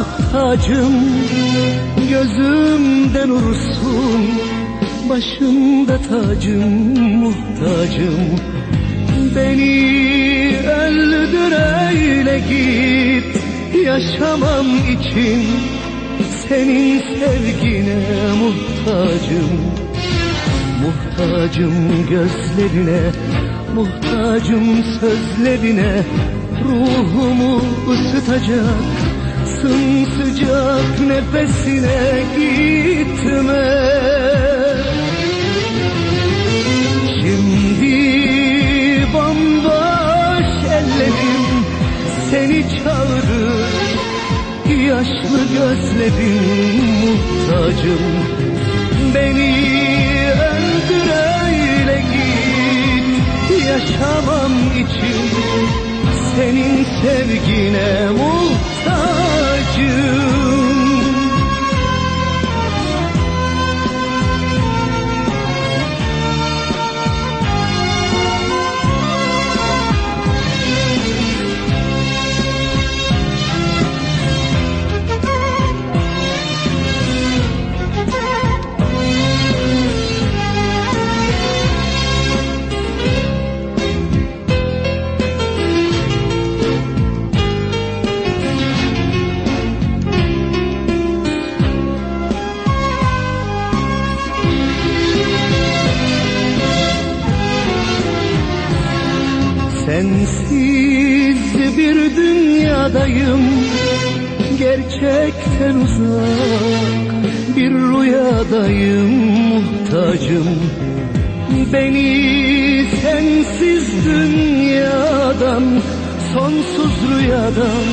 muhtacım Gözümden ursun Başımda tacım muhtacım. Beni öldür öyle git Yaşamam için Senin sevgine muhtacım. Muhtacım gözlerine Muhtacım sözlerine Ruhumu ısıtacak Sımsıcak nefesine gitme. Şimdi bomboş ellerim seni çağırır Yaşlı gözlerim muhtacım. Beni öldür öyle git. Yaşamam için senin sevgine muhtacım Sensiz bir dünyadayım. Gerçekten uzak bir rüyadayım muhtacım. Beni sensiz dünyadan Sonsuz rüyadan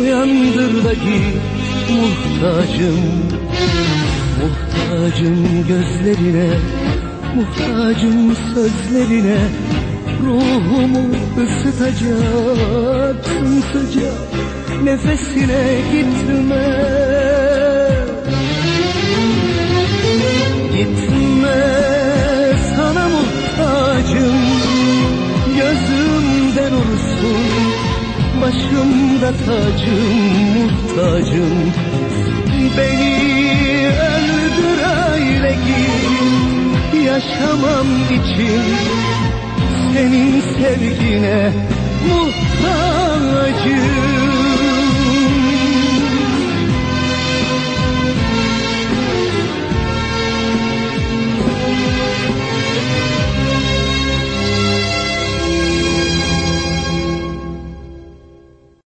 Uyandır da git muhtacım. Muhtacım gözlerine Muhtacım sözlerine Ruhumu ısıtacak sıcak. Nefesine gitme. Gitme sana muhtacım. Gözümden ursun Başımda tacım muhtacım. Beni öldür öyle git Yaşamam için senin sevgine muhtacım